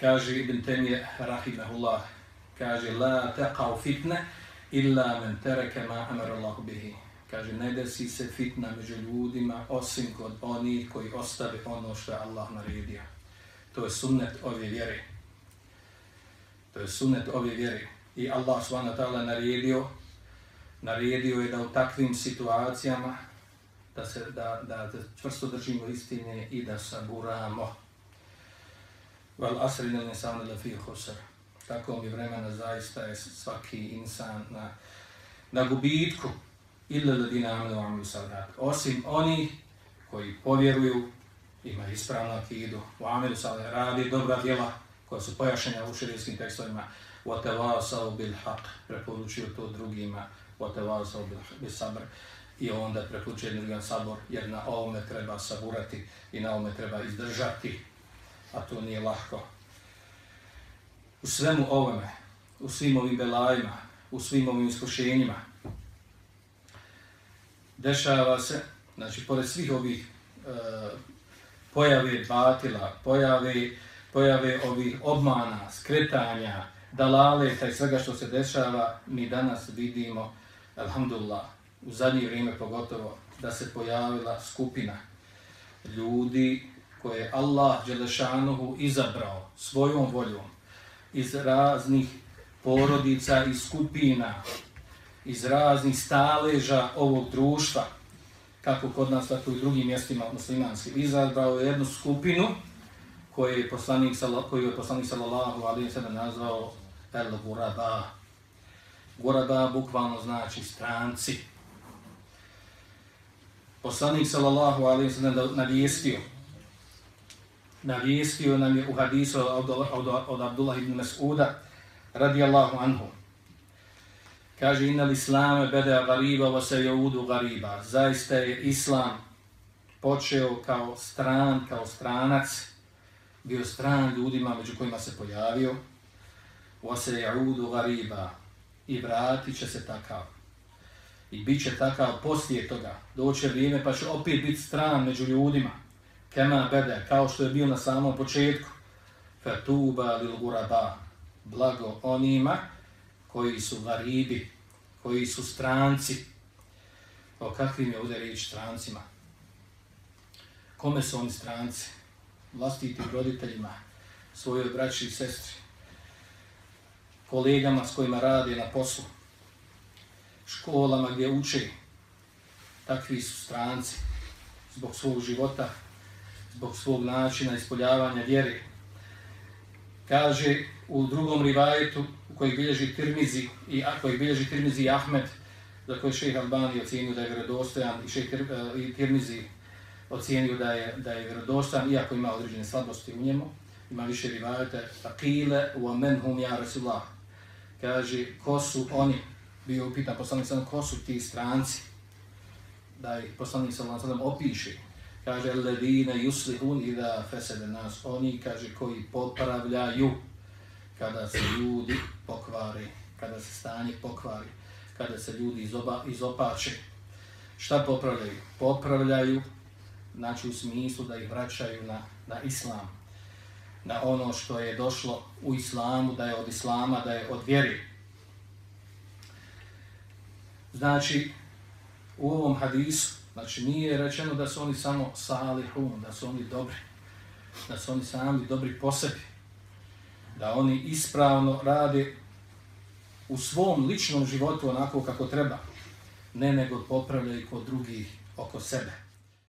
kaže Ibn Temije, rahimahullah, kaže, la teqav fitne, illa men tereke ma amar Allahu bihi. Kaže, ne desi se fitna među ljudima, osim kod onih koji ostave ono što je Allah naredio. To je sunnet ove vjere. To je sunnet ove vjere. I Allah subhanahu ta'ala naredio, naredio je da u takvim situacijama da se da, da, da čvrsto držimo istine i da saburamo. Val asri ne nesavne da fi husar. Tako mi vremena zaista je svaki insan na, na gubitku. Ili da dina amne u. Osim oni koji povjeruju, ima ispravnu akidu, u amnu sadat radi dobra djela koja su pojašenja u širijskim tekstovima, u atevasao bil haq, preporučuju to drugima, u atevasao bil, bil sabr. I onda preporučuje drugan sabor, jer na ovome treba saburati i na ovome treba izdržati a to nije lahko. U svemu ovome, u svim ovim belajima, u svim ovim iskušenjima, dešava se, znači, pored svih ovih e, pojave batila, pojave, pojave ovih obmana, skretanja, dalaleta i svega što se dešava, mi danas vidimo, alhamdulillah, u zadnje vrijeme pogotovo, da se pojavila skupina ljudi koje Allah Đelešanuhu izabrao svojom voljom iz raznih porodica i skupina, iz raznih staleža ovog društva, kako kod nas, tako i u drugim mjestima muslimanskih, izabrao je jednu skupinu koju je poslanik, koju je poslanik sallallahu alaihi sallam nazvao El Guraba. Guraba bukvalno znači stranci. Poslanik sallallahu alaihi sallam navijestio navijestio nam je u hadisu od, od, od Abdullah ibn Mas'uda radijallahu anhu. Kaže, inna l'islame bede gariba va se jaudu gariba. Zaista je islam počeo kao stran, kao stranac, bio stran ljudima među kojima se pojavio, va se jaudu gariba i vratit će se takav. I bit će takav poslije toga. Doće vrijeme pa će opet biti stran među ljudima kema bede, kao što je bio na samom početku, fetuba lil guraba, blago onima koji su varibi, koji su stranci. O kakvim je ovdje riječ strancima? Kome su oni stranci? Vlastitim roditeljima, svojoj braći i sestri, kolegama s kojima radi na poslu, školama gdje uče, takvi su stranci zbog svog života, zbog svog načina ispoljavanja vjere. Kaže u drugom rivajetu u bilježi Tirmizi i ako je bilježi Tirmizi i Ahmed, za koji šejh Albani ocjenio da je vjerodostojan i šejh e, i Tirmizi ocjenio da je da je vjerodostojan iako ima određene slabosti u njemu. Ima više rivajeta Aqile wa man hum ya Rasulullah. Kaže ko su oni bio upitan poslanik sallallahu ko su ti stranci da ih poslanik sallallahu opiše kaže ledine yuslihun ida fesede nas. Oni kaže koji popravljaju kada se ljudi pokvari kada se stanje pokvari kada se ljudi izoba, izopače šta popravljaju? Popravljaju znači u smislu da ih vraćaju na, na islam na ono što je došlo u islamu da je od islama da je od vjeri znači u ovom hadisu Znači nije rečeno da su oni samo salihun, da su oni dobri, da su oni sami dobri po sebi, da oni ispravno rade u svom ličnom životu onako kako treba, ne nego popravljaju kod drugih oko sebe.